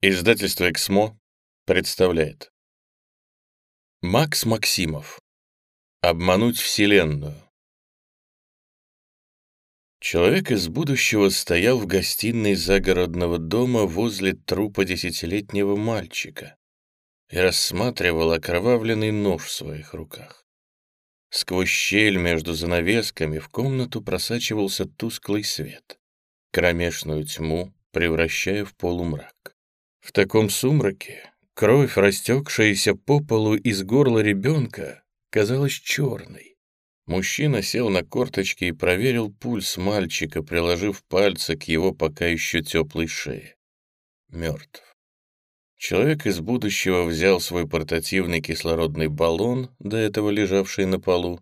Издательство «Эксмо» представляет Макс Максимов «Обмануть Вселенную» Человек из будущего стоял в гостиной загородного дома возле трупа десятилетнего мальчика и рассматривал окровавленный нож в своих руках. Сквозь щель между занавесками в комнату просачивался тусклый свет, кромешную тьму превращая в полумрак. В таком сумраке кровь, растекшаяся по полу из горла ребенка, казалась черной. Мужчина сел на корточки и проверил пульс мальчика, приложив пальцы к его пока еще теплой шее. Мертв. Человек из будущего взял свой портативный кислородный баллон, до этого лежавший на полу,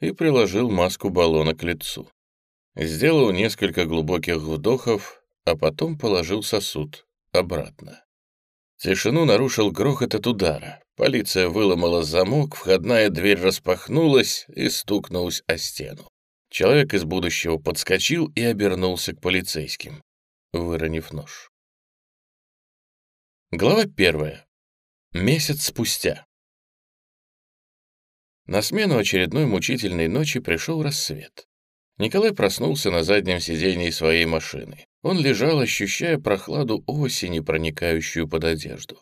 и приложил маску баллона к лицу. Сделал несколько глубоких вдохов, а потом положил сосуд обратно. Тишину нарушил грохот от удара. Полиция выломала замок, входная дверь распахнулась и стукнулась о стену. Человек из будущего подскочил и обернулся к полицейским, выронив нож. Глава первая. Месяц спустя. На смену очередной мучительной ночи пришел рассвет. Николай проснулся на заднем сидении своей машины. Он лежал, ощущая прохладу осени, проникающую под одежду.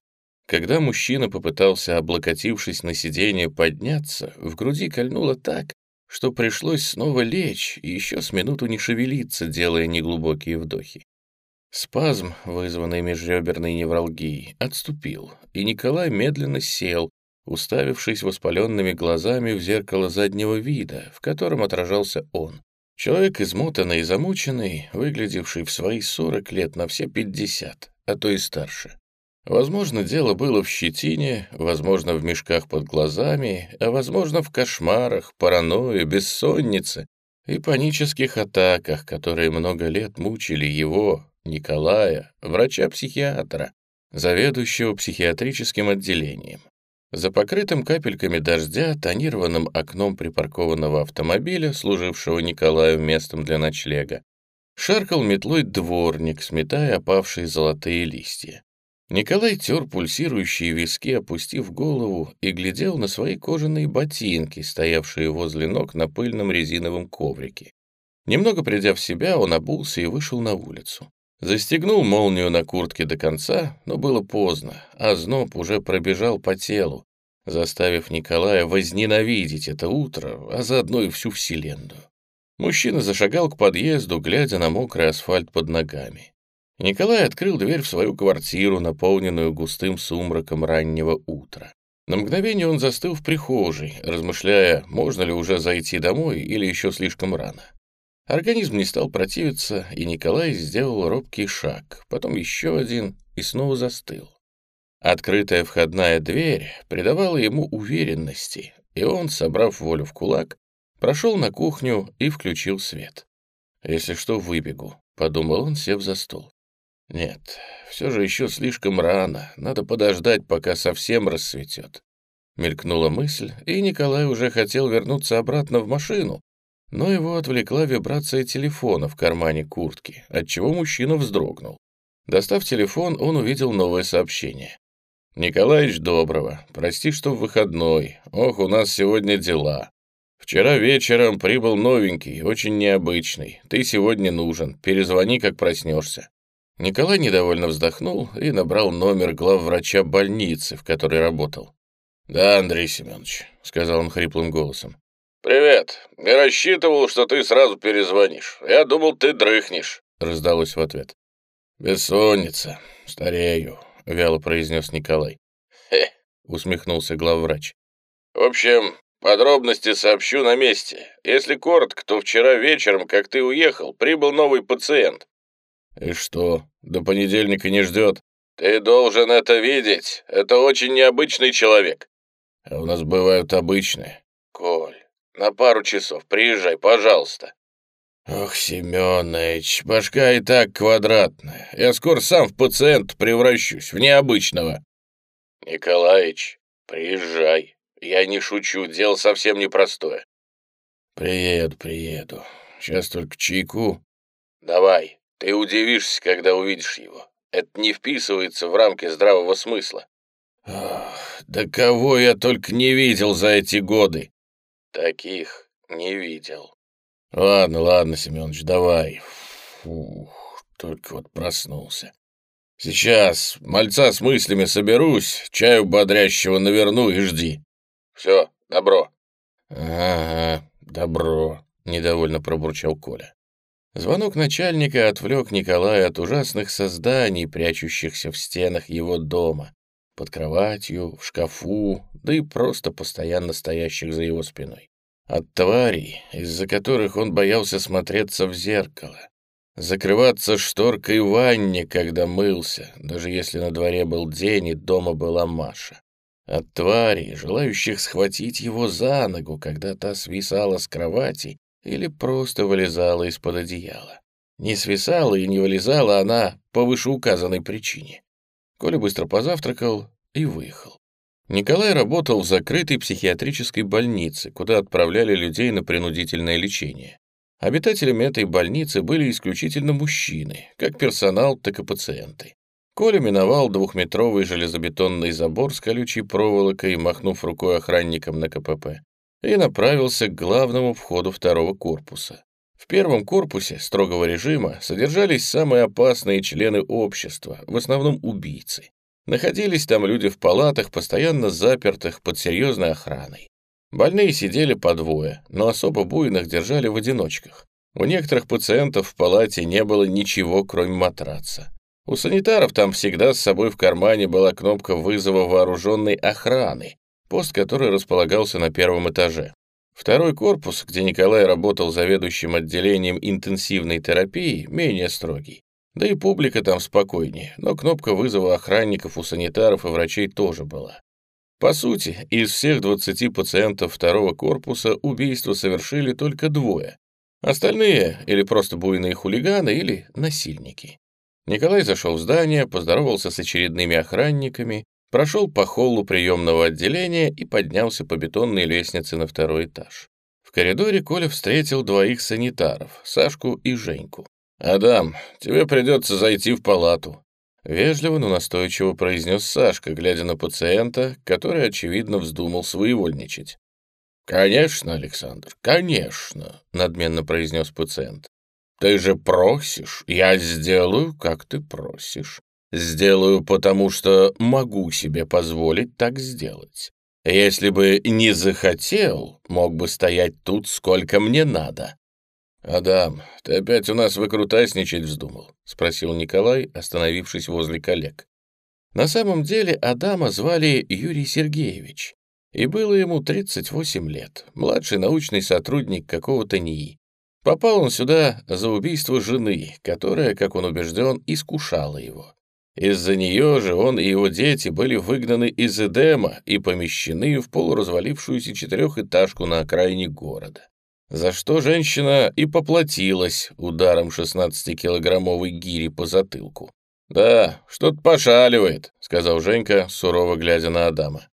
Когда мужчина попытался, облокотившись на сиденье, подняться, в груди кольнуло так, что пришлось снова лечь и еще с минуту не шевелиться, делая неглубокие вдохи. Спазм, вызванный межреберной невралгией, отступил, и Николай медленно сел, уставившись воспаленными глазами в зеркало заднего вида, в котором отражался он. Человек измотанный и замученный, выглядевший в свои сорок лет на все пятьдесят, а то и старше. Возможно, дело было в щетине, возможно, в мешках под глазами, а возможно, в кошмарах, паранойе, бессоннице и панических атаках, которые много лет мучили его, Николая, врача-психиатра, заведующего психиатрическим отделением. За покрытым капельками дождя, тонированным окном припаркованного автомобиля, служившего Николаю местом для ночлега, шаркал метлой дворник, сметая опавшие золотые листья. Николай тер пульсирующие виски, опустив голову, и глядел на свои кожаные ботинки, стоявшие возле ног на пыльном резиновом коврике. Немного придя в себя, он обулся и вышел на улицу. Застегнул молнию на куртке до конца, но было поздно, а зноб уже пробежал по телу, заставив Николая возненавидеть это утро, а заодно и всю вселенную. Мужчина зашагал к подъезду, глядя на мокрый асфальт под ногами. Николай открыл дверь в свою квартиру, наполненную густым сумраком раннего утра. На мгновение он застыл в прихожей, размышляя, можно ли уже зайти домой или еще слишком рано. Организм не стал противиться, и Николай сделал робкий шаг, потом еще один и снова застыл. Открытая входная дверь придавала ему уверенности, и он, собрав волю в кулак, прошел на кухню и включил свет. «Если что, выбегу», — подумал он, сев за стол. «Нет, все же еще слишком рано, надо подождать, пока совсем рассветет». Мелькнула мысль, и Николай уже хотел вернуться обратно в машину, но его отвлекла вибрация телефона в кармане куртки, отчего мужчина вздрогнул. Достав телефон, он увидел новое сообщение. «Николаич Доброго, прости, что в выходной. Ох, у нас сегодня дела. Вчера вечером прибыл новенький, очень необычный. Ты сегодня нужен. Перезвони, как проснешься». Николай недовольно вздохнул и набрал номер главврача больницы, в которой работал. «Да, Андрей Семенович», — сказал он хриплым голосом. «Привет. Не рассчитывал, что ты сразу перезвонишь. Я думал, ты дрыхнешь», — раздалось в ответ. «Бессонница. Старею», — вяло произнес Николай. «Хе», — усмехнулся главврач. «В общем, подробности сообщу на месте. Если коротко, то вчера вечером, как ты уехал, прибыл новый пациент». «И что, до понедельника не ждет?» «Ты должен это видеть. Это очень необычный человек». «А у нас бывают обычные». «Коль, на пару часов. Приезжай, пожалуйста». «Ох, Семёныч, башка и так квадратная. Я скоро сам в пациент превращусь, в необычного». «Николаич, приезжай. Я не шучу, дело совсем непростое». «Приеду, приеду. Сейчас только чайку». «Давай, ты удивишься, когда увидишь его. Это не вписывается в рамки здравого смысла. да кого я только не видел за эти годы. Таких не видел. Ладно, ладно, Семенович, давай. Фух, только вот проснулся. Сейчас мальца с мыслями соберусь, чаю бодрящего наверну и жди. Все, добро. Ага, добро, недовольно пробурчал Коля. Звонок начальника отвлек Николая от ужасных созданий, прячущихся в стенах его дома, под кроватью, в шкафу, да и просто постоянно стоящих за его спиной. От тварей, из-за которых он боялся смотреться в зеркало, закрываться шторкой в ванне, когда мылся, даже если на дворе был день и дома была Маша. От тварей, желающих схватить его за ногу, когда та свисала с кровати или просто вылезала из-под одеяла. Не свисала и не вылезала она по вышеуказанной причине. Коля быстро позавтракал и выехал. Николай работал в закрытой психиатрической больнице, куда отправляли людей на принудительное лечение. Обитателями этой больницы были исключительно мужчины, как персонал, так и пациенты. Коля миновал двухметровый железобетонный забор с колючей проволокой, махнув рукой охранникам на КПП и направился к главному входу второго корпуса. Первом корпусе строгого режима содержались самые опасные члены общества, в основном убийцы. Находились там люди в палатах, постоянно запертых под серьезной охраной. Больные сидели по двое, но особо буйных держали в одиночках. У некоторых пациентов в палате не было ничего, кроме матраца. У санитаров там всегда с собой в кармане была кнопка вызова вооруженной охраны, пост который располагался на первом этаже. Второй корпус, где Николай работал заведующим отделением интенсивной терапии, менее строгий. Да и публика там спокойнее, но кнопка вызова охранников у санитаров и врачей тоже была. По сути, из всех 20 пациентов второго корпуса убийство совершили только двое. Остальные или просто буйные хулиганы, или насильники. Николай зашел в здание, поздоровался с очередными охранниками, прошел по холлу приемного отделения и поднялся по бетонной лестнице на второй этаж. В коридоре Коля встретил двоих санитаров, Сашку и Женьку. «Адам, тебе придется зайти в палату», — вежливо, но настойчиво произнес Сашка, глядя на пациента, который, очевидно, вздумал своевольничать. «Конечно, Александр, конечно», — надменно произнес пациент. «Ты же просишь, я сделаю, как ты просишь. Сделаю, потому что могу себе позволить так сделать. Если бы не захотел, мог бы стоять тут, сколько мне надо». «Адам, ты опять у нас выкрутасничать вздумал?» — спросил Николай, остановившись возле коллег. На самом деле Адама звали Юрий Сергеевич, и было ему 38 лет, младший научный сотрудник какого-то НИИ. Попал он сюда за убийство жены, которая, как он убежден, искушала его. Из-за нее же он и его дети были выгнаны из Эдема и помещены в полуразвалившуюся четырехэтажку на окраине города. За что женщина и поплатилась ударом 16-килограммовой гири по затылку. «Да, что-то пошаливает», — сказал Женька, сурово глядя на Адама.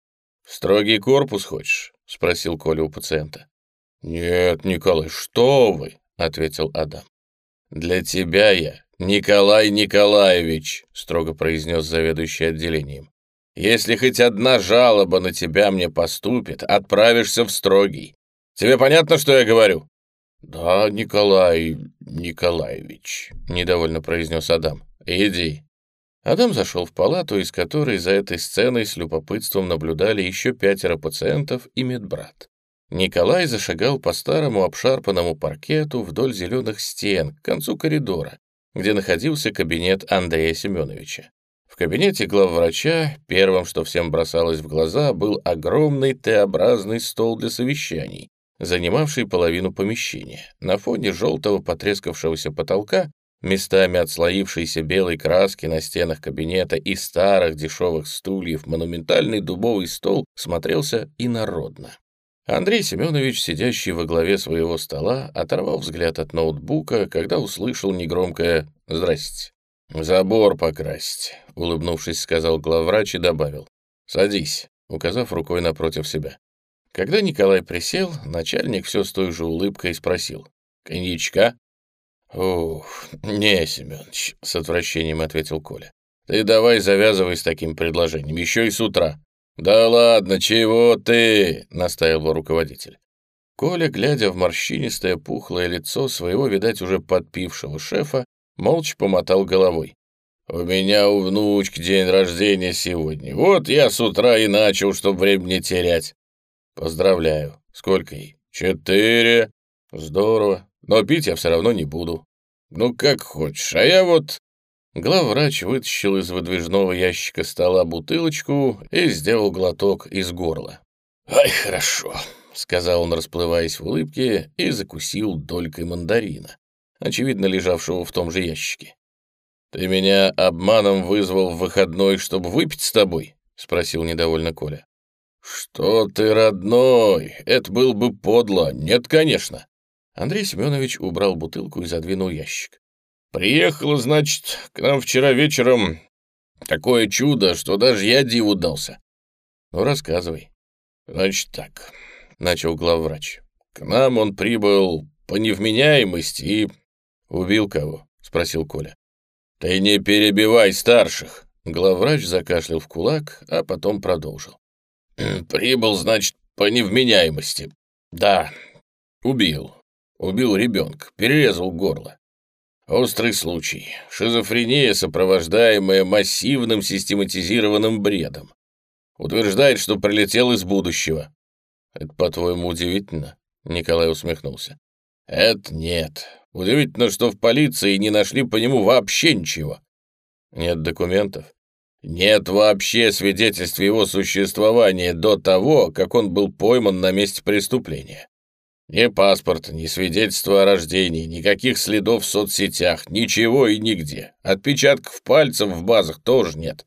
«Строгий корпус хочешь?» — спросил Коля у пациента. «Нет, Николай, что вы?» — ответил Адам. «Для тебя я «Николай Николаевич», — строго произнес заведующий отделением, «если хоть одна жалоба на тебя мне поступит, отправишься в строгий. Тебе понятно, что я говорю?» «Да, Николай Николаевич», — недовольно произнес Адам. «Иди». Адам зашел в палату, из которой за этой сценой с любопытством наблюдали еще пятеро пациентов и медбрат. Николай зашагал по старому обшарпанному паркету вдоль зеленых стен к концу коридора, где находился кабинет Андрея Семеновича. В кабинете главврача первым, что всем бросалось в глаза, был огромный Т-образный стол для совещаний, занимавший половину помещения. На фоне желтого потрескавшегося потолка, местами отслоившейся белой краски на стенах кабинета и старых дешевых стульев, монументальный дубовый стол смотрелся инородно. Андрей Семенович, сидящий во главе своего стола, оторвал взгляд от ноутбука, когда услышал негромкое «Здрасте». «Забор покрасить», — улыбнувшись, сказал главврач и добавил. «Садись», указав рукой напротив себя. Когда Николай присел, начальник все с той же улыбкой спросил. «Коньячка?» «Ух, не, Семенович», — с отвращением ответил Коля. Ты давай завязывай с таким предложением, еще и с утра. Да ладно, чего ты, настаивал руководитель. Коля, глядя в морщинистое пухлое лицо своего, видать, уже подпившего шефа, молча помотал головой. «У меня у внучки день рождения сегодня. Вот я с утра и начал, чтобы время не терять». «Поздравляю. Сколько ей?» «Четыре». «Здорово. Но пить я все равно не буду». «Ну, как хочешь. А я вот...» Главврач вытащил из выдвижного ящика стола бутылочку и сделал глоток из горла. «Ай, хорошо», — сказал он, расплываясь в улыбке, и закусил долькой мандарина, очевидно лежавшего в том же ящике. «Ты меня обманом вызвал в выходной, чтобы выпить с тобой?» — спросил недовольно Коля. «Что ты, родной? Это было бы подло. Нет, конечно». Андрей Семенович убрал бутылку и задвинул ящик. Приехала, значит, к нам вчера вечером такое чудо, что даже я диву дался. Ну, рассказывай. Значит так, — начал главврач. К нам он прибыл по невменяемости и... Убил кого? — спросил Коля. Ты не перебивай старших. Главврач закашлял в кулак, а потом продолжил. Прибыл, значит, по невменяемости. Да, убил. Убил ребенка, перерезал горло. Острый случай. Шизофрения, сопровождаемая массивным систематизированным бредом. Утверждает, что прилетел из будущего. Это, по-твоему, удивительно? Николай усмехнулся. Это нет. Удивительно, что в полиции не нашли по нему вообще ничего. Нет документов? Нет вообще свидетельств его существования до того, как он был пойман на месте преступления. Ни паспорт, ни свидетельство о рождении, никаких следов в соцсетях, ничего и нигде. Отпечатков пальцев в базах тоже нет.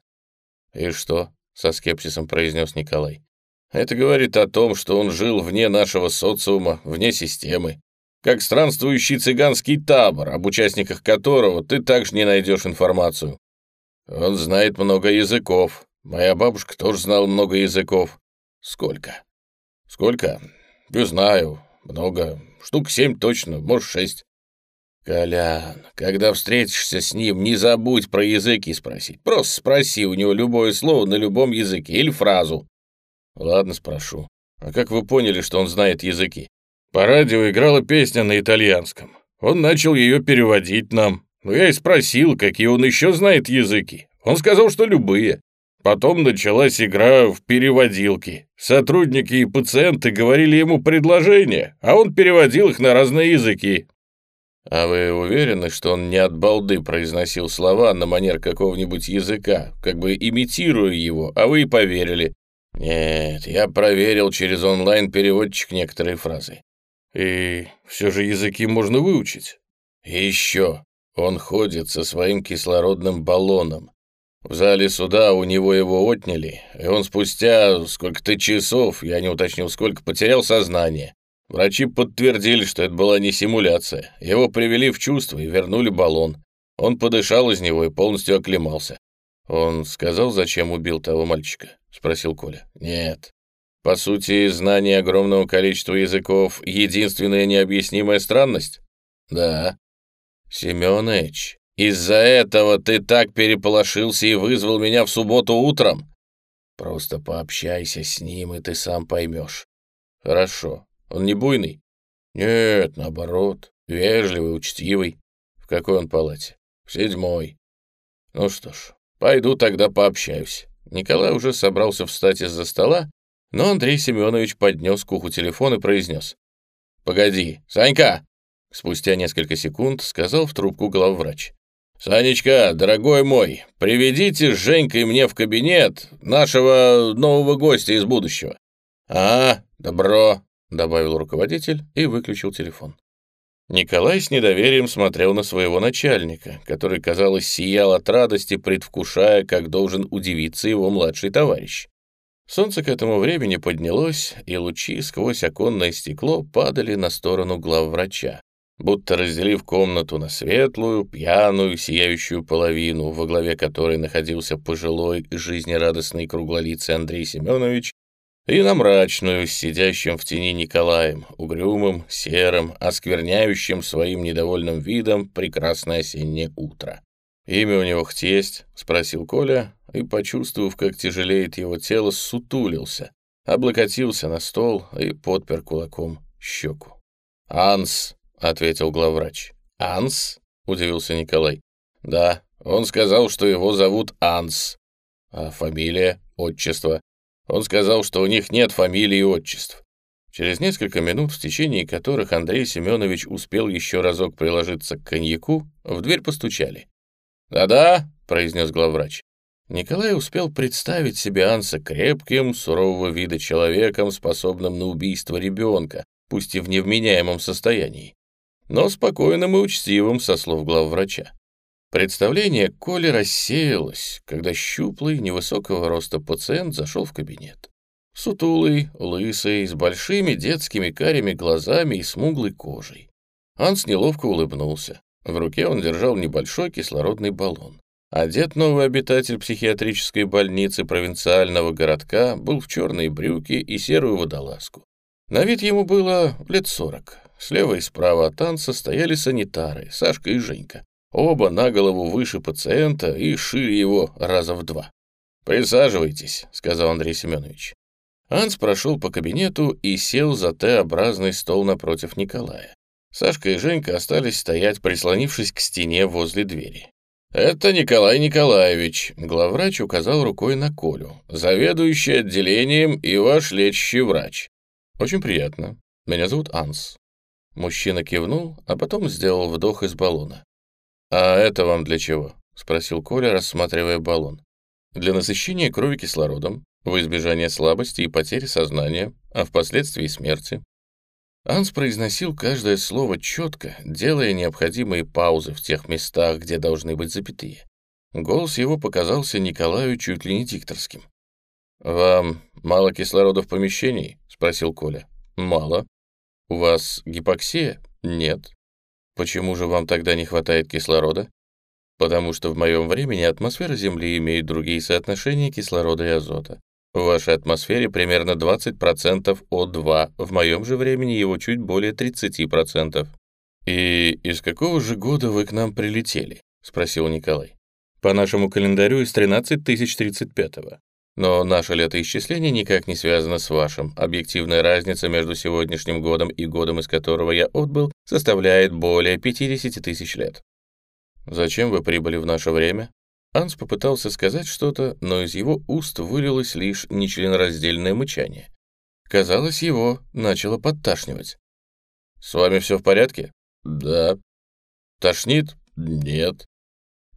«И что?» — со скепсисом произнес Николай. «Это говорит о том, что он жил вне нашего социума, вне системы, как странствующий цыганский табор, об участниках которого ты также не найдешь информацию. Он знает много языков. Моя бабушка тоже знала много языков. Сколько? Сколько? Не знаю. Много. Штук семь точно, может, шесть. Колян, когда встретишься с ним, не забудь про языки спросить. Просто спроси у него любое слово на любом языке или фразу. Ладно, спрошу. А как вы поняли, что он знает языки? По радио играла песня на итальянском. Он начал ее переводить нам. Но я и спросил, какие он еще знает языки. Он сказал, что любые. Потом началась игра в переводилки. Сотрудники и пациенты говорили ему предложения, а он переводил их на разные языки. А вы уверены, что он не от балды произносил слова на манер какого-нибудь языка, как бы имитируя его, а вы и поверили? Нет, я проверил через онлайн-переводчик некоторые фразы. И все же языки можно выучить. Еще, он ходит со своим кислородным баллоном. В зале суда у него его отняли, и он спустя сколько-то часов, я не уточнил сколько, потерял сознание. Врачи подтвердили, что это была не симуляция. Его привели в чувство и вернули баллон. Он подышал из него и полностью оклемался. «Он сказал, зачем убил того мальчика?» — спросил Коля. «Нет. По сути, знание огромного количества языков — единственная необъяснимая странность?» «Да». «Семёныч, из-за этого ты так переполошился и вызвал меня в субботу утром? Просто пообщайся с ним, и ты сам поймешь. Хорошо. Он не буйный? Нет, наоборот. Вежливый, учтивый. В какой он палате? В седьмой. Ну что ж, пойду тогда пообщаюсь. Николай уже собрался встать из-за стола, но Андрей Семенович поднес к уху телефон и произнес. «Погоди, Санька!» Спустя несколько секунд сказал в трубку главврач. «Санечка, дорогой мой, приведите с Женькой мне в кабинет нашего нового гостя из будущего». «А, добро», — добавил руководитель и выключил телефон. Николай с недоверием смотрел на своего начальника, который, казалось, сиял от радости, предвкушая, как должен удивиться его младший товарищ. Солнце к этому времени поднялось, и лучи сквозь оконное стекло падали на сторону главврача, будто разделив комнату на светлую, пьяную, сияющую половину, во главе которой находился пожилой, жизнерадостный круглолицый Андрей Семенович, и на мрачную, сидящим в тени Николаем, угрюмым, серым, оскверняющим своим недовольным видом прекрасное осеннее утро. «Имя у него хоть есть?» — спросил Коля, и, почувствовав, как тяжелеет его тело, сутулился, облокотился на стол и подпер кулаком щеку. «Анс», — ответил главврач. «Анс?» — удивился Николай. «Да, он сказал, что его зовут Анс. А фамилия, отчество? Он сказал, что у них нет фамилии и отчеств. Через несколько минут, в течение которых Андрей Семенович успел еще разок приложиться к коньяку, в дверь постучали. «Да-да», — произнес главврач. Николай успел представить себе Анса крепким, сурового вида человеком, способным на убийство ребенка, пусть и в невменяемом состоянии, но спокойным и учтивым, со слов главврача. Представление Коли рассеялось, когда щуплый, невысокого роста пациент зашел в кабинет. Сутулый, лысый, с большими детскими карими глазами и смуглой кожей. Анс неловко улыбнулся. В руке он держал небольшой кислородный баллон. Одет новый обитатель психиатрической больницы провинциального городка был в черные брюки и серую водолазку. На вид ему было лет сорок. Слева и справа от танца стояли санитары, Сашка и Женька. Оба на голову выше пациента и шире его раза в два. «Присаживайтесь», — сказал Андрей Семенович. Анс прошел по кабинету и сел за Т-образный стол напротив Николая. Сашка и Женька остались стоять, прислонившись к стене возле двери. «Это Николай Николаевич», — главврач указал рукой на Колю, «заведующий отделением и ваш лечащий врач. «Очень приятно. Меня зовут Анс». Мужчина кивнул, а потом сделал вдох из баллона. «А это вам для чего?» — спросил Коля, рассматривая баллон. «Для насыщения крови кислородом, в избежание слабости и потери сознания, а впоследствии смерти». Анс произносил каждое слово четко, делая необходимые паузы в тех местах, где должны быть запятые. Голос его показался Николаю чуть ли не дикторским. «Вам мало кислорода в помещении?» — спросил Коля. «Мало. У вас гипоксия?» «Нет». «Почему же вам тогда не хватает кислорода?» «Потому что в моем времени атмосфера Земли имеет другие соотношения кислорода и азота. В вашей атмосфере примерно 20% О2, в моем же времени его чуть более 30%. «И из какого же года вы к нам прилетели?» — спросил Николай. «По нашему календарю из 13035-го. Но наше летоисчисление никак не связано с вашим. Объективная разница между сегодняшним годом и годом, из которого я отбыл, составляет более 50 тысяч лет. Зачем вы прибыли в наше время? Анс попытался сказать что-то, но из его уст вылилось лишь нечленораздельное мычание. Казалось, его начало подташнивать. «С вами все в порядке?» «Да». «Тошнит?» «Нет».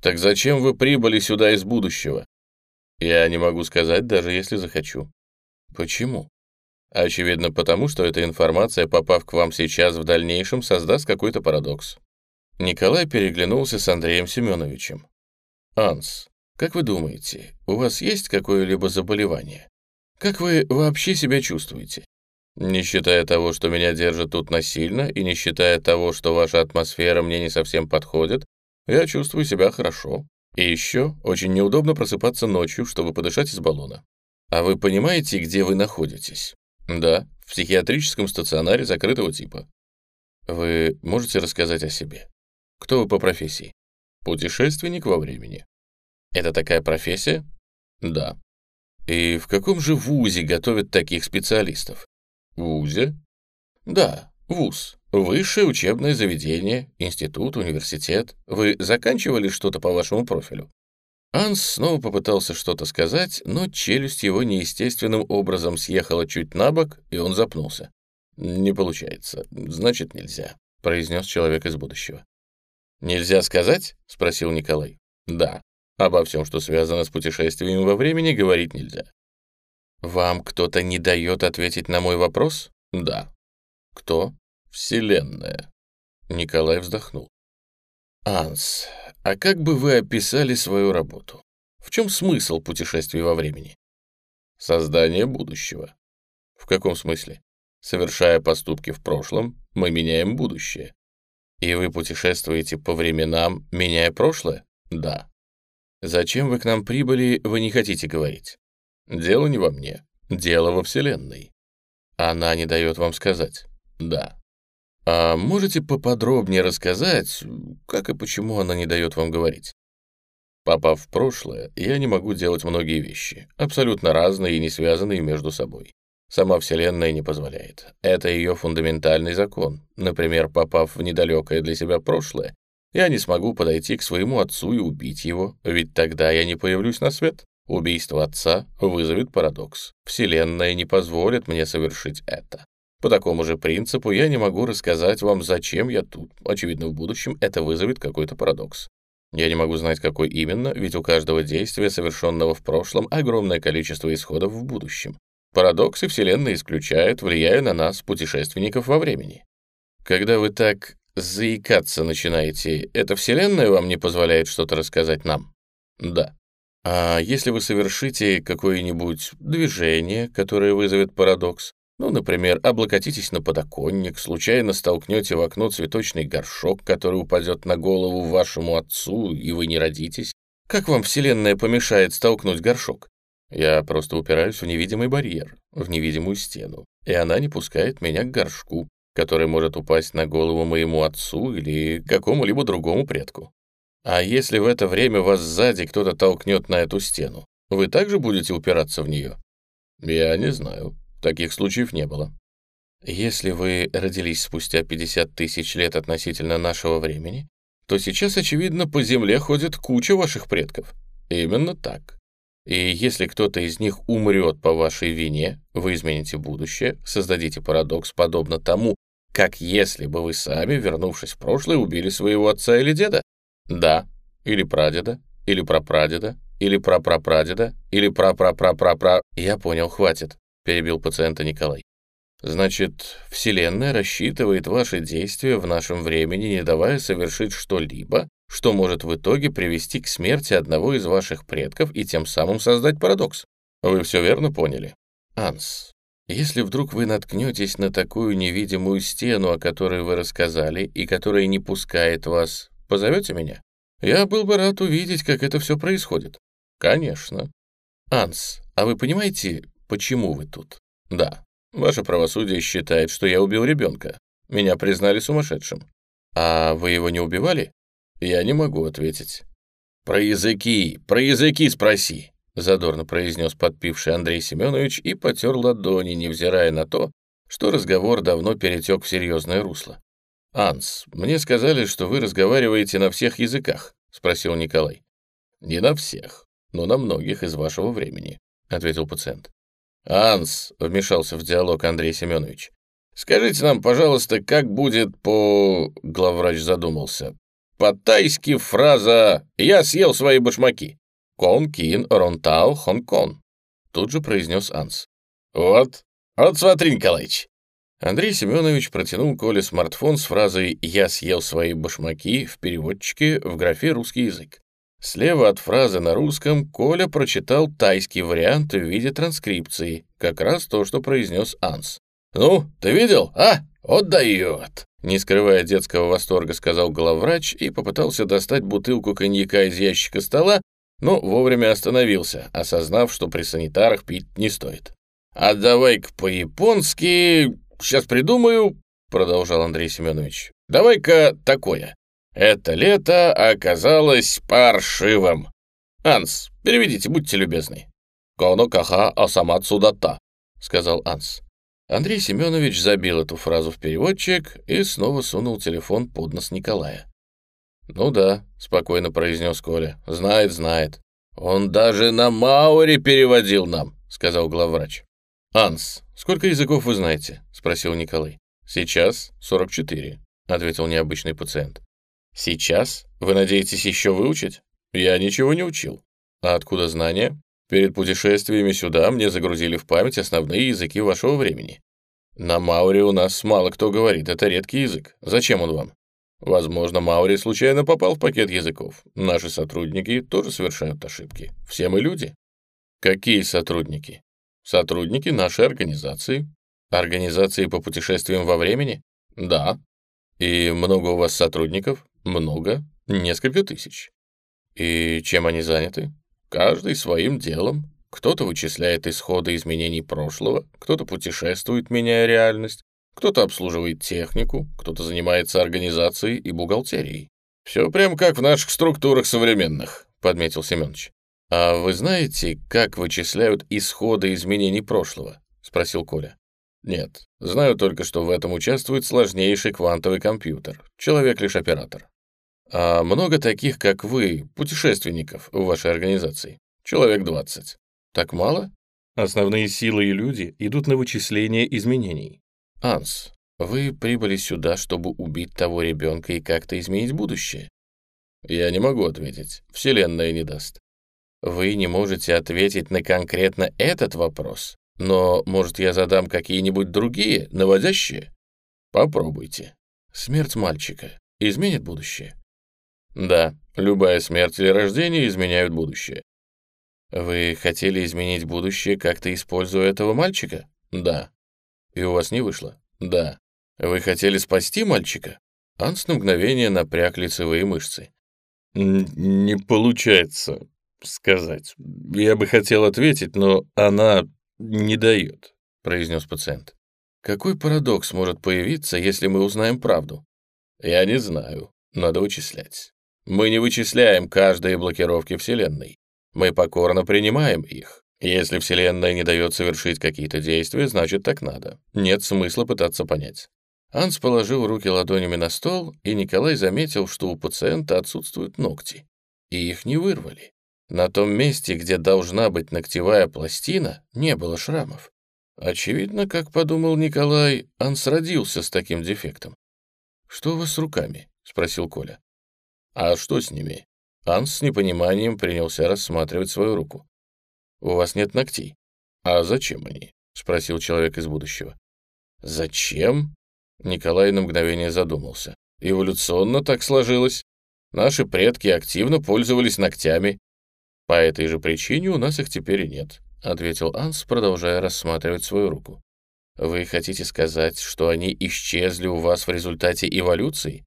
«Так зачем вы прибыли сюда из будущего?» Я не могу сказать, даже если захочу. Почему? Очевидно, потому что эта информация, попав к вам сейчас, в дальнейшем создаст какой-то парадокс. Николай переглянулся с Андреем Семеновичем. «Анс, как вы думаете, у вас есть какое-либо заболевание? Как вы вообще себя чувствуете? Не считая того, что меня держат тут насильно, и не считая того, что ваша атмосфера мне не совсем подходит, я чувствую себя хорошо. И еще очень неудобно просыпаться ночью, чтобы подышать из баллона. А вы понимаете, где вы находитесь? Да, в психиатрическом стационаре закрытого типа. Вы можете рассказать о себе? Кто вы по профессии? Путешественник во времени. Это такая профессия? Да. И в каком же вузе готовят таких специалистов? В вузе? Да, вуз. Высшее учебное заведение, институт, университет. Вы заканчивали что-то по вашему профилю? Анс снова попытался что-то сказать, но челюсть его неестественным образом съехала чуть на бок, и он запнулся. «Не получается. Значит, нельзя», — произнес человек из будущего. «Нельзя сказать?» — спросил Николай. «Да. Обо всем, что связано с путешествиями во времени, говорить нельзя». «Вам кто-то не дает ответить на мой вопрос?» «Да». «Кто?» Вселенная. Николай вздохнул. Анс, а как бы вы описали свою работу? В чем смысл путешествий во времени? Создание будущего. В каком смысле? Совершая поступки в прошлом, мы меняем будущее. И вы путешествуете по временам, меняя прошлое? Да. Зачем вы к нам прибыли, вы не хотите говорить. Дело не во мне, дело во Вселенной. Она не дает вам сказать. Да. А можете поподробнее рассказать, как и почему она не дает вам говорить? Попав в прошлое, я не могу делать многие вещи, абсолютно разные и не связанные между собой. Сама Вселенная не позволяет. Это ее фундаментальный закон. Например, попав в недалекое для себя прошлое, я не смогу подойти к своему отцу и убить его, ведь тогда я не появлюсь на свет. Убийство отца вызовет парадокс. Вселенная не позволит мне совершить это. По такому же принципу я не могу рассказать вам, зачем я тут. Очевидно, в будущем это вызовет какой-то парадокс. Я не могу знать, какой именно, ведь у каждого действия, совершенного в прошлом, огромное количество исходов в будущем. Парадоксы Вселенной исключают, влияя на нас, путешественников во времени. Когда вы так заикаться начинаете, эта Вселенная вам не позволяет что-то рассказать нам? Да. А если вы совершите какое-нибудь движение, которое вызовет парадокс, ну, например, облокотитесь на подоконник, случайно столкнете в окно цветочный горшок, который упадет на голову вашему отцу, и вы не родитесь. Как вам Вселенная помешает столкнуть горшок? Я просто упираюсь в невидимый барьер, в невидимую стену, и она не пускает меня к горшку, который может упасть на голову моему отцу или какому-либо другому предку. А если в это время вас сзади кто-то толкнет на эту стену, вы также будете упираться в нее? Я не знаю. Таких случаев не было. Если вы родились спустя 50 тысяч лет относительно нашего времени, то сейчас, очевидно, по Земле ходит куча ваших предков. Именно так. И если кто-то из них умрет по вашей вине, вы измените будущее, создадите парадокс, подобно тому, как если бы вы сами, вернувшись в прошлое, убили своего отца или деда. Да, или прадеда, или прапрадеда, или прапрапрадеда, или прапрапрапрапра... Я понял, хватит перебил пациента Николай. Значит, Вселенная рассчитывает ваши действия в нашем времени, не давая совершить что-либо, что может в итоге привести к смерти одного из ваших предков и тем самым создать парадокс. Вы все верно поняли? Анс, если вдруг вы наткнетесь на такую невидимую стену, о которой вы рассказали, и которая не пускает вас, позовете меня? Я был бы рад увидеть, как это все происходит. Конечно. Анс, а вы понимаете, Почему вы тут? Да, ваше правосудие считает, что я убил ребенка. Меня признали сумасшедшим. А вы его не убивали? Я не могу ответить. Про языки, про языки спроси, задорно произнес подпивший Андрей Семенович и потер ладони, невзирая на то, что разговор давно перетек в серьезное русло. «Анс, мне сказали, что вы разговариваете на всех языках», — спросил Николай. «Не на всех, но на многих из вашего времени», — ответил пациент. «Анс», — вмешался в диалог Андрей Семенович, «скажите нам, пожалуйста, как будет по...» — главврач задумался. «По-тайски фраза «Я съел свои башмаки». «Кон кин ронтау хонкон», — тут же произнес Анс. «Вот, вот смотри, Николаевич». Андрей Семенович протянул Коле смартфон с фразой «Я съел свои башмаки» в переводчике в графе «Русский язык». Слева от фразы на русском Коля прочитал тайский вариант в виде транскрипции, как раз то, что произнес Анс. «Ну, ты видел, а? Вот дает!» Не скрывая детского восторга, сказал главврач и попытался достать бутылку коньяка из ящика стола, но вовремя остановился, осознав, что при санитарах пить не стоит. «А давай-ка по-японски... Сейчас придумаю...» — продолжал Андрей Семенович. «Давай-ка такое. Это лето оказалось паршивым. Анс, переведите, будьте любезны. Коно каха асамат судата, сказал Анс. Андрей Семенович забил эту фразу в переводчик и снова сунул телефон под нос Николая. «Ну да», — спокойно произнес Коля, — «знает, знает». «Он даже на Мауре переводил нам», — сказал главврач. «Анс, сколько языков вы знаете?» — спросил Николай. «Сейчас 44», — ответил необычный пациент. Сейчас? Вы надеетесь еще выучить? Я ничего не учил. А откуда знания? Перед путешествиями сюда мне загрузили в память основные языки вашего времени. На Мауре у нас мало кто говорит, это редкий язык. Зачем он вам? Возможно, Маури случайно попал в пакет языков. Наши сотрудники тоже совершают ошибки. Все мы люди. Какие сотрудники? Сотрудники нашей организации. Организации по путешествиям во времени? Да. И много у вас сотрудников? Много, несколько тысяч. И чем они заняты? Каждый своим делом. Кто-то вычисляет исходы изменений прошлого, кто-то путешествует, меняя реальность, кто-то обслуживает технику, кто-то занимается организацией и бухгалтерией. Все прям как в наших структурах современных, — подметил Семенович. «А вы знаете, как вычисляют исходы изменений прошлого?» — спросил Коля. «Нет, знаю только, что в этом участвует сложнейший квантовый компьютер. Человек лишь оператор. А много таких, как вы, путешественников в вашей организации? Человек 20. Так мало? Основные силы и люди идут на вычисление изменений. Анс, вы прибыли сюда, чтобы убить того ребенка и как-то изменить будущее? Я не могу ответить. Вселенная не даст. Вы не можете ответить на конкретно этот вопрос, но, может, я задам какие-нибудь другие, наводящие? Попробуйте. Смерть мальчика изменит будущее? Да, любая смерть или рождение изменяют будущее. Вы хотели изменить будущее, как-то используя этого мальчика? Да. И у вас не вышло? Да. Вы хотели спасти мальчика? Анс на мгновение напряг лицевые мышцы. «Не получается сказать. Я бы хотел ответить, но она не дает», — произнес пациент. «Какой парадокс может появиться, если мы узнаем правду?» «Я не знаю. Надо вычислять. Мы не вычисляем каждые блокировки Вселенной. Мы покорно принимаем их. Если Вселенная не дает совершить какие-то действия, значит, так надо. Нет смысла пытаться понять. Анс положил руки ладонями на стол, и Николай заметил, что у пациента отсутствуют ногти. И их не вырвали. На том месте, где должна быть ногтевая пластина, не было шрамов. Очевидно, как подумал Николай, Анс родился с таким дефектом. «Что у вас с руками?» — спросил Коля. «А что с ними?» Анс с непониманием принялся рассматривать свою руку. «У вас нет ногтей». «А зачем они?» — спросил человек из будущего. «Зачем?» Николай на мгновение задумался. Эволюционно так сложилось. Наши предки активно пользовались ногтями. По этой же причине у нас их теперь и нет, ответил Анс, продолжая рассматривать свою руку. Вы хотите сказать, что они исчезли у вас в результате эволюции?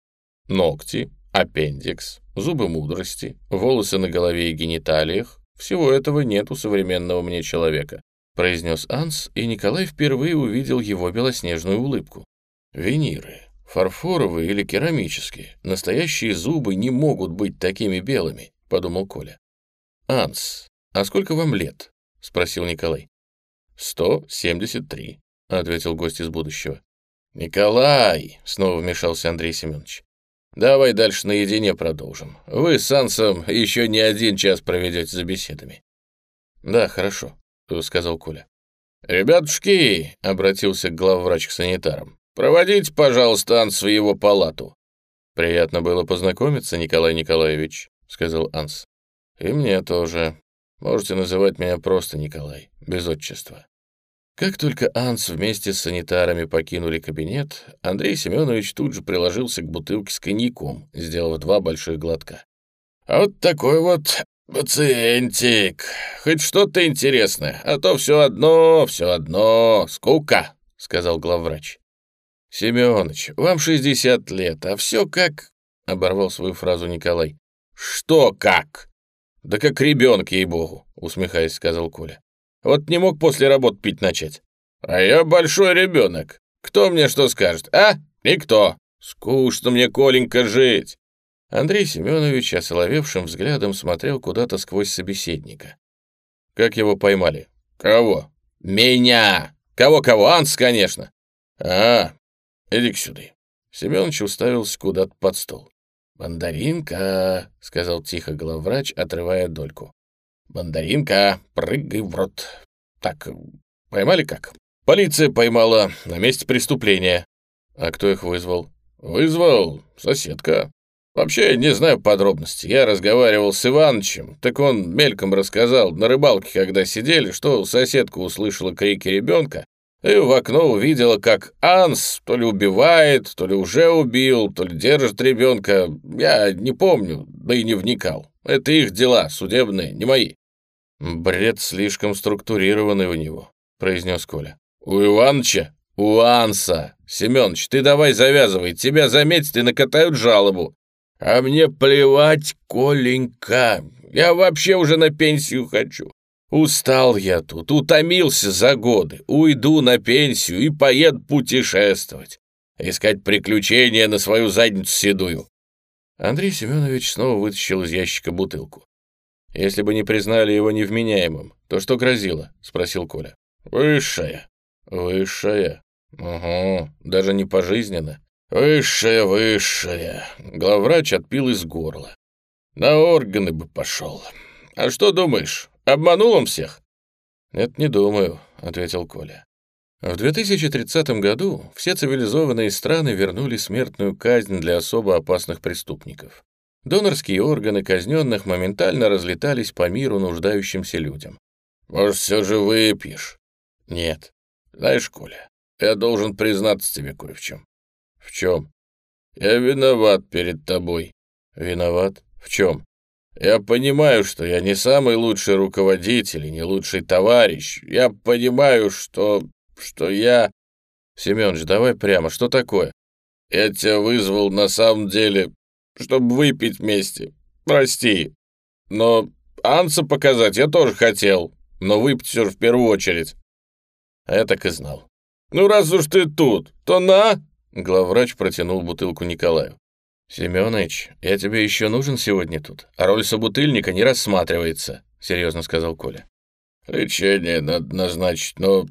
Ногти, аппендикс, зубы мудрости, волосы на голове и гениталиях — всего этого нет у современного мне человека, произнес Анс, и Николай впервые увидел его белоснежную улыбку. Виниры, фарфоровые или керамические, настоящие зубы не могут быть такими белыми, подумал Коля. Анс, а сколько вам лет? спросил Николай. Сто семьдесят три, ответил гость из будущего. Николай, снова вмешался Андрей Семенович. Давай дальше наедине продолжим. Вы с Ансом еще не один час проведете за беседами. Да, хорошо, сказал Коля. «Ребятушки!» — обратился главврач к санитарам. Проводите, пожалуйста, Анс в его палату». «Приятно было познакомиться, Николай Николаевич», — сказал Анс. «И мне тоже. Можете называть меня просто Николай, без отчества». Как только Анс вместе с санитарами покинули кабинет, Андрей Семенович тут же приложился к бутылке с коньяком, сделав два больших глотка. «А вот такой вот пациентик. Хоть что-то интересное, а то все одно, все одно, скука», — сказал главврач. «Семёныч, вам 60 лет, а все как...» — оборвал свою фразу Николай. «Что как?» «Да как ребенок, ей-богу», — усмехаясь, сказал Коля. «Вот не мог после работы пить начать». «А я большой ребенок. Кто мне что скажет, а? Никто. Скучно мне, Коленька, жить». Андрей Семенович осоловевшим взглядом смотрел куда-то сквозь собеседника. «Как его поймали?» «Кого?» «Меня! Кого-кого? Анс, конечно!» «А, иди сюда». Семенович уставился куда-то под стол. «Мандаринка», — сказал тихо главврач, отрывая дольку. «Мандаринка, прыгай в рот». «Так, поймали как?» «Полиция поймала на месте преступления». «А кто их вызвал?» «Вызвал соседка». «Вообще, не знаю подробностей. Я разговаривал с Иванычем, так он мельком рассказал на рыбалке, когда сидели, что соседка услышала крики ребенка и в окно увидела, как Анс то ли убивает, то ли уже убил, то ли держит ребенка. Я не помню, да и не вникал. Это их дела, судебные, не мои. «Бред слишком структурированный у него», — произнес Коля. «У Иваныча? У Анса! Семёныч, ты давай завязывай, тебя заметят и накатают жалобу». «А мне плевать, Коленька, я вообще уже на пенсию хочу. Устал я тут, утомился за годы, уйду на пенсию и поеду путешествовать, искать приключения на свою задницу седую». Андрей Семенович снова вытащил из ящика бутылку. Если бы не признали его невменяемым, то что грозило?» — спросил Коля. «Высшая». «Высшая? Угу, даже не пожизненно». «Высшая, высшая». Главврач отпил из горла. «На органы бы пошел. А что думаешь, обманул он всех?» «Нет, не думаю», — ответил Коля. В 2030 году все цивилизованные страны вернули смертную казнь для особо опасных преступников. Донорские органы казненных моментально разлетались по миру нуждающимся людям. «Может, все же выпьешь?» «Нет». «Знаешь, Коля, я должен признаться тебе кое в чем». «В чем?» «Я виноват перед тобой». «Виноват? В чем?» «Я понимаю, что я не самый лучший руководитель и не лучший товарищ. Я понимаю, что... что я...» «Семёныч, давай прямо, что такое?» «Я тебя вызвал на самом деле чтобы выпить вместе. Прости. Но Анса показать я тоже хотел, но выпить все же в первую очередь. А я так и знал. Ну, раз уж ты тут, то на!» Главврач протянул бутылку Николаю. «Семёныч, я тебе еще нужен сегодня тут, а роль собутыльника не рассматривается», — серьезно сказал Коля. «Лечение надо назначить, но,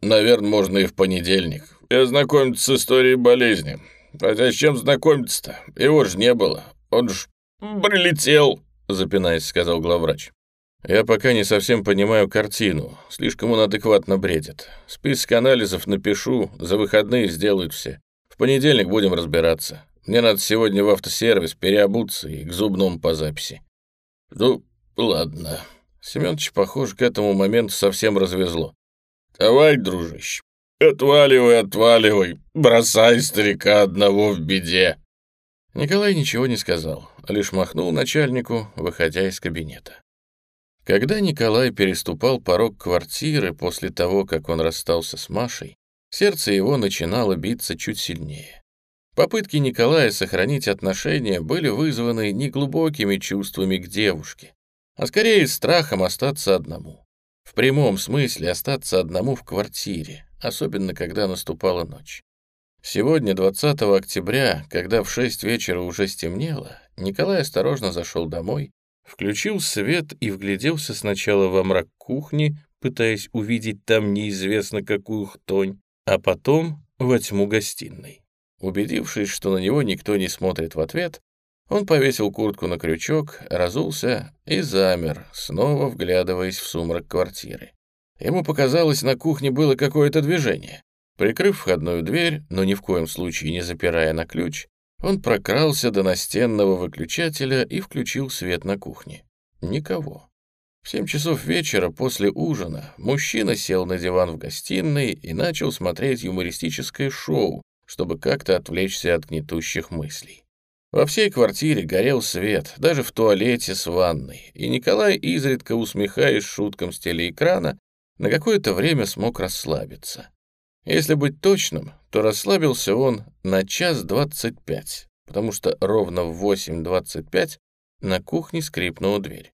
наверное, можно и в понедельник. Я знакомиться с историей болезни. А зачем знакомиться-то? Его же не было. Он ж прилетел, запинаясь, сказал главврач. Я пока не совсем понимаю картину. Слишком он адекватно бредит. Список анализов напишу, за выходные сделают все. В понедельник будем разбираться. Мне надо сегодня в автосервис переобуться и к зубному по записи. Ну, ладно. Семёныч, похоже, к этому моменту совсем развезло. Давай, дружище, «Отваливай, отваливай, бросай старика одного в беде!» Николай ничего не сказал, а лишь махнул начальнику, выходя из кабинета. Когда Николай переступал порог квартиры после того, как он расстался с Машей, сердце его начинало биться чуть сильнее. Попытки Николая сохранить отношения были вызваны не глубокими чувствами к девушке, а скорее страхом остаться одному. В прямом смысле остаться одному в квартире, особенно когда наступала ночь. Сегодня, 20 октября, когда в 6 вечера уже стемнело, Николай осторожно зашел домой, включил свет и вгляделся сначала во мрак кухни, пытаясь увидеть там неизвестно какую хтонь, а потом во тьму гостиной. Убедившись, что на него никто не смотрит в ответ, он повесил куртку на крючок, разулся и замер, снова вглядываясь в сумрак квартиры. Ему показалось, на кухне было какое-то движение. Прикрыв входную дверь, но ни в коем случае не запирая на ключ, он прокрался до настенного выключателя и включил свет на кухне. Никого. В семь часов вечера после ужина мужчина сел на диван в гостиной и начал смотреть юмористическое шоу, чтобы как-то отвлечься от гнетущих мыслей. Во всей квартире горел свет, даже в туалете с ванной, и Николай, изредка усмехаясь шуткам с телеэкрана, на какое-то время смог расслабиться. Если быть точным, то расслабился он на час двадцать пять, потому что ровно в 8.25 на кухне скрипнула дверь.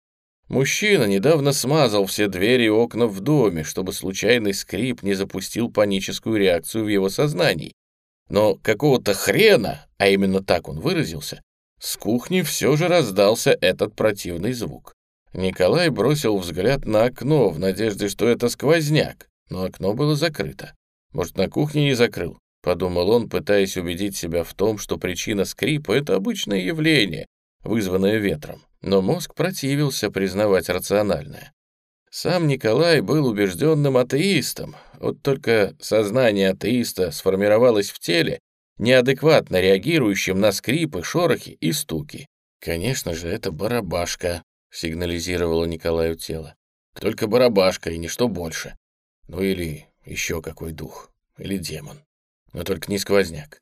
Мужчина недавно смазал все двери и окна в доме, чтобы случайный скрип не запустил паническую реакцию в его сознании. Но какого-то хрена, а именно так он выразился, с кухни все же раздался этот противный звук. Николай бросил взгляд на окно в надежде, что это сквозняк, но окно было закрыто. Может, на кухне не закрыл? Подумал он, пытаясь убедить себя в том, что причина скрипа — это обычное явление, вызванное ветром. Но мозг противился признавать рациональное. Сам Николай был убежденным атеистом, вот только сознание атеиста сформировалось в теле, неадекватно реагирующим на скрипы, шорохи и стуки. Конечно же, это барабашка, — сигнализировало Николаю тело. «Только барабашка и ничто больше. Ну или еще какой дух. Или демон. Но только не сквозняк».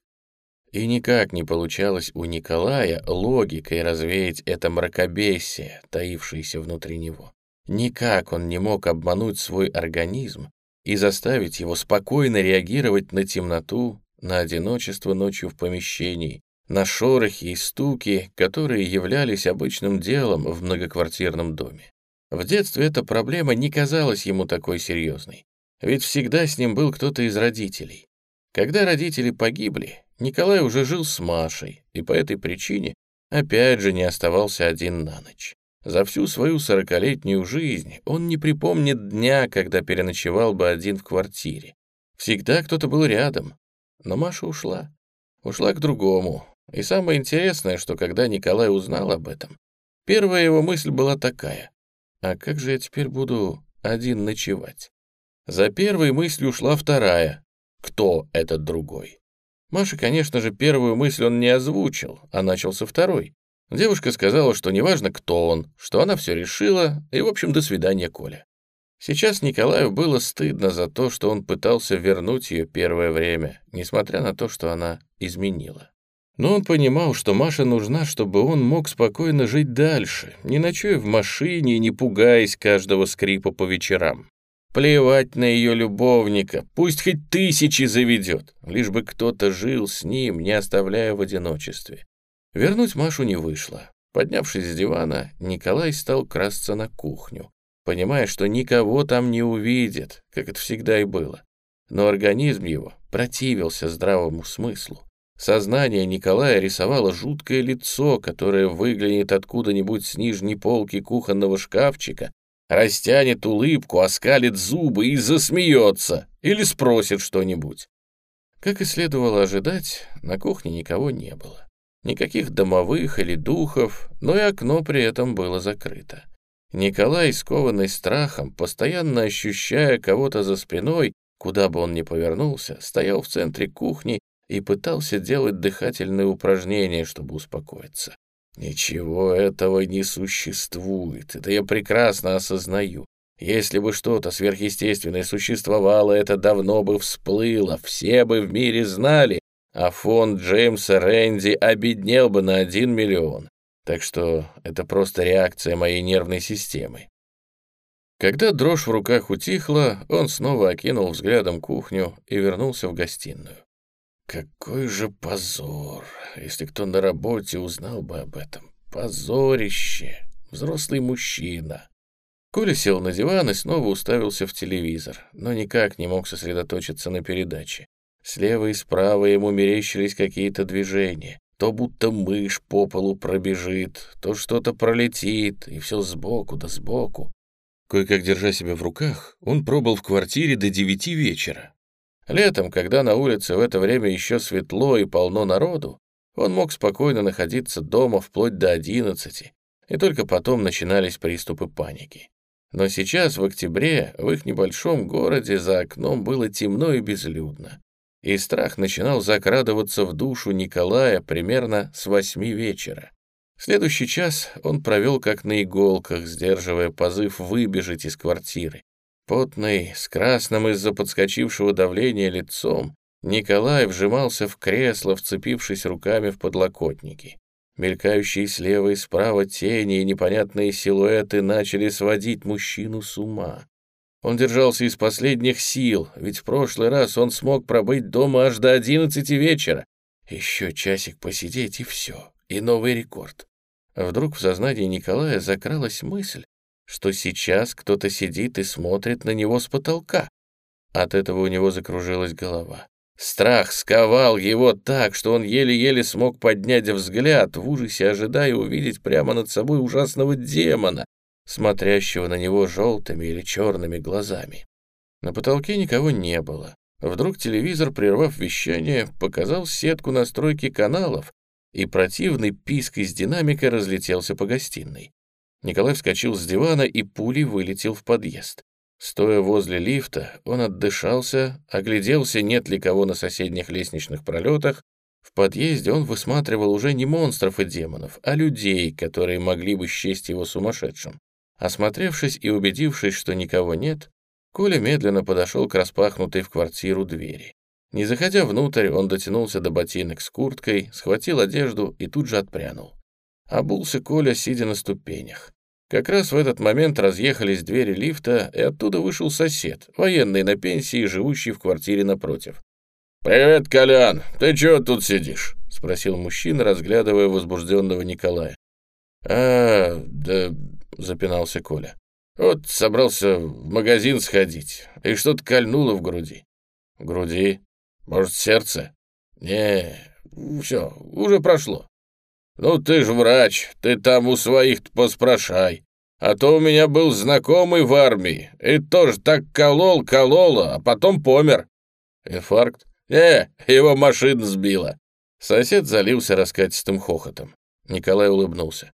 И никак не получалось у Николая логикой развеять это мракобесие, таившееся внутри него. Никак он не мог обмануть свой организм и заставить его спокойно реагировать на темноту, на одиночество ночью в помещении, на шорохи и стуки, которые являлись обычным делом в многоквартирном доме. В детстве эта проблема не казалась ему такой серьезной, ведь всегда с ним был кто-то из родителей. Когда родители погибли, Николай уже жил с Машей, и по этой причине опять же не оставался один на ночь. За всю свою сорокалетнюю жизнь он не припомнит дня, когда переночевал бы один в квартире. Всегда кто-то был рядом. Но Маша ушла. Ушла к другому. И самое интересное, что когда Николай узнал об этом, первая его мысль была такая. «А как же я теперь буду один ночевать?» За первой мыслью ушла вторая. Кто этот другой? Маша, конечно же, первую мысль он не озвучил, а начал со второй. Девушка сказала, что неважно, кто он, что она все решила, и, в общем, до свидания, Коля. Сейчас Николаю было стыдно за то, что он пытался вернуть ее первое время, несмотря на то, что она изменила. Но он понимал, что Маша нужна, чтобы он мог спокойно жить дальше, не ночуя в машине и не пугаясь каждого скрипа по вечерам. Плевать на ее любовника, пусть хоть тысячи заведет, лишь бы кто-то жил с ним, не оставляя в одиночестве. Вернуть Машу не вышло. Поднявшись с дивана, Николай стал красться на кухню, понимая, что никого там не увидит, как это всегда и было. Но организм его противился здравому смыслу. Сознание Николая рисовало жуткое лицо, которое выглянет откуда-нибудь с нижней полки кухонного шкафчика, растянет улыбку, оскалит зубы и засмеется или спросит что-нибудь. Как и следовало ожидать, на кухне никого не было. Никаких домовых или духов, но и окно при этом было закрыто. Николай, скованный страхом, постоянно ощущая кого-то за спиной, куда бы он ни повернулся, стоял в центре кухни и пытался делать дыхательные упражнения, чтобы успокоиться. Ничего этого не существует, это я прекрасно осознаю. Если бы что-то сверхъестественное существовало, это давно бы всплыло, все бы в мире знали, а фонд Джеймса Рэнди обеднел бы на 1 миллион. Так что это просто реакция моей нервной системы. Когда дрожь в руках утихла, он снова окинул взглядом кухню и вернулся в гостиную. Какой же позор, если кто на работе узнал бы об этом. Позорище. Взрослый мужчина. Коля сел на диван и снова уставился в телевизор, но никак не мог сосредоточиться на передаче. Слева и справа ему мерещились какие-то движения. То будто мышь по полу пробежит, то что-то пролетит, и все сбоку да сбоку. Кое-как держа себя в руках, он пробыл в квартире до девяти вечера. Летом, когда на улице в это время еще светло и полно народу, он мог спокойно находиться дома вплоть до одиннадцати, и только потом начинались приступы паники. Но сейчас, в октябре, в их небольшом городе за окном было темно и безлюдно и страх начинал закрадываться в душу Николая примерно с восьми вечера. Следующий час он провел как на иголках, сдерживая позыв выбежать из квартиры. Потный, с красным из-за подскочившего давления лицом, Николай вжимался в кресло, вцепившись руками в подлокотники. Мелькающие слева и справа тени и непонятные силуэты начали сводить мужчину с ума. Он держался из последних сил, ведь в прошлый раз он смог пробыть дома аж до одиннадцати вечера. Еще часик посидеть и все, и новый рекорд. Вдруг в сознании Николая закралась мысль, что сейчас кто-то сидит и смотрит на него с потолка. От этого у него закружилась голова. Страх сковал его так, что он еле-еле смог поднять взгляд, в ужасе ожидая увидеть прямо над собой ужасного демона, смотрящего на него желтыми или черными глазами. На потолке никого не было. Вдруг телевизор, прервав вещание, показал сетку настройки каналов, и противный писк из динамика разлетелся по гостиной. Николай вскочил с дивана и пулей вылетел в подъезд. Стоя возле лифта, он отдышался, огляделся, нет ли кого на соседних лестничных пролетах. В подъезде он высматривал уже не монстров и демонов, а людей, которые могли бы счесть его сумасшедшим. Осмотревшись и убедившись, что никого нет, Коля медленно подошел к распахнутой в квартиру двери. Не заходя внутрь, он дотянулся до ботинок с курткой, схватил одежду и тут же отпрянул. Обулся Коля, сидя на ступенях. Как раз в этот момент разъехались двери лифта, и оттуда вышел сосед, военный на пенсии, живущий в квартире напротив. «Привет, Колян, ты чего тут сидишь?» — спросил мужчина, разглядывая возбужденного Николая. «А, да — запинался Коля. «Вот собрался в магазин сходить, и что-то кольнуло в груди». «В груди? Может, сердце?» «Не, все, уже прошло». «Ну ты ж врач, ты там у своих-то поспрашай. А то у меня был знакомый в армии, и тоже так колол, колола, а потом помер». «Инфаркт?» «Э, его машина сбила». Сосед залился раскатистым хохотом. Николай улыбнулся.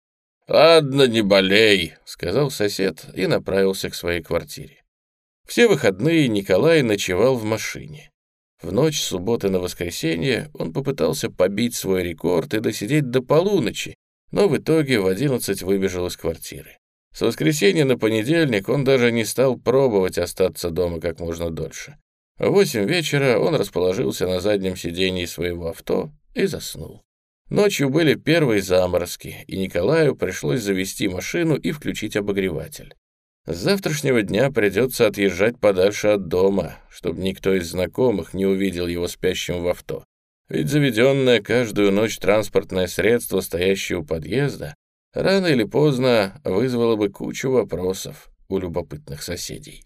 «Ладно, не болей», — сказал сосед и направился к своей квартире. Все выходные Николай ночевал в машине. В ночь субботы на воскресенье он попытался побить свой рекорд и досидеть до полуночи, но в итоге в одиннадцать выбежал из квартиры. С воскресенья на понедельник он даже не стал пробовать остаться дома как можно дольше. В восемь вечера он расположился на заднем сидении своего авто и заснул. Ночью были первые заморозки, и Николаю пришлось завести машину и включить обогреватель. С завтрашнего дня придется отъезжать подальше от дома, чтобы никто из знакомых не увидел его спящим в авто. Ведь заведенное каждую ночь транспортное средство, стоящее у подъезда, рано или поздно вызвало бы кучу вопросов у любопытных соседей.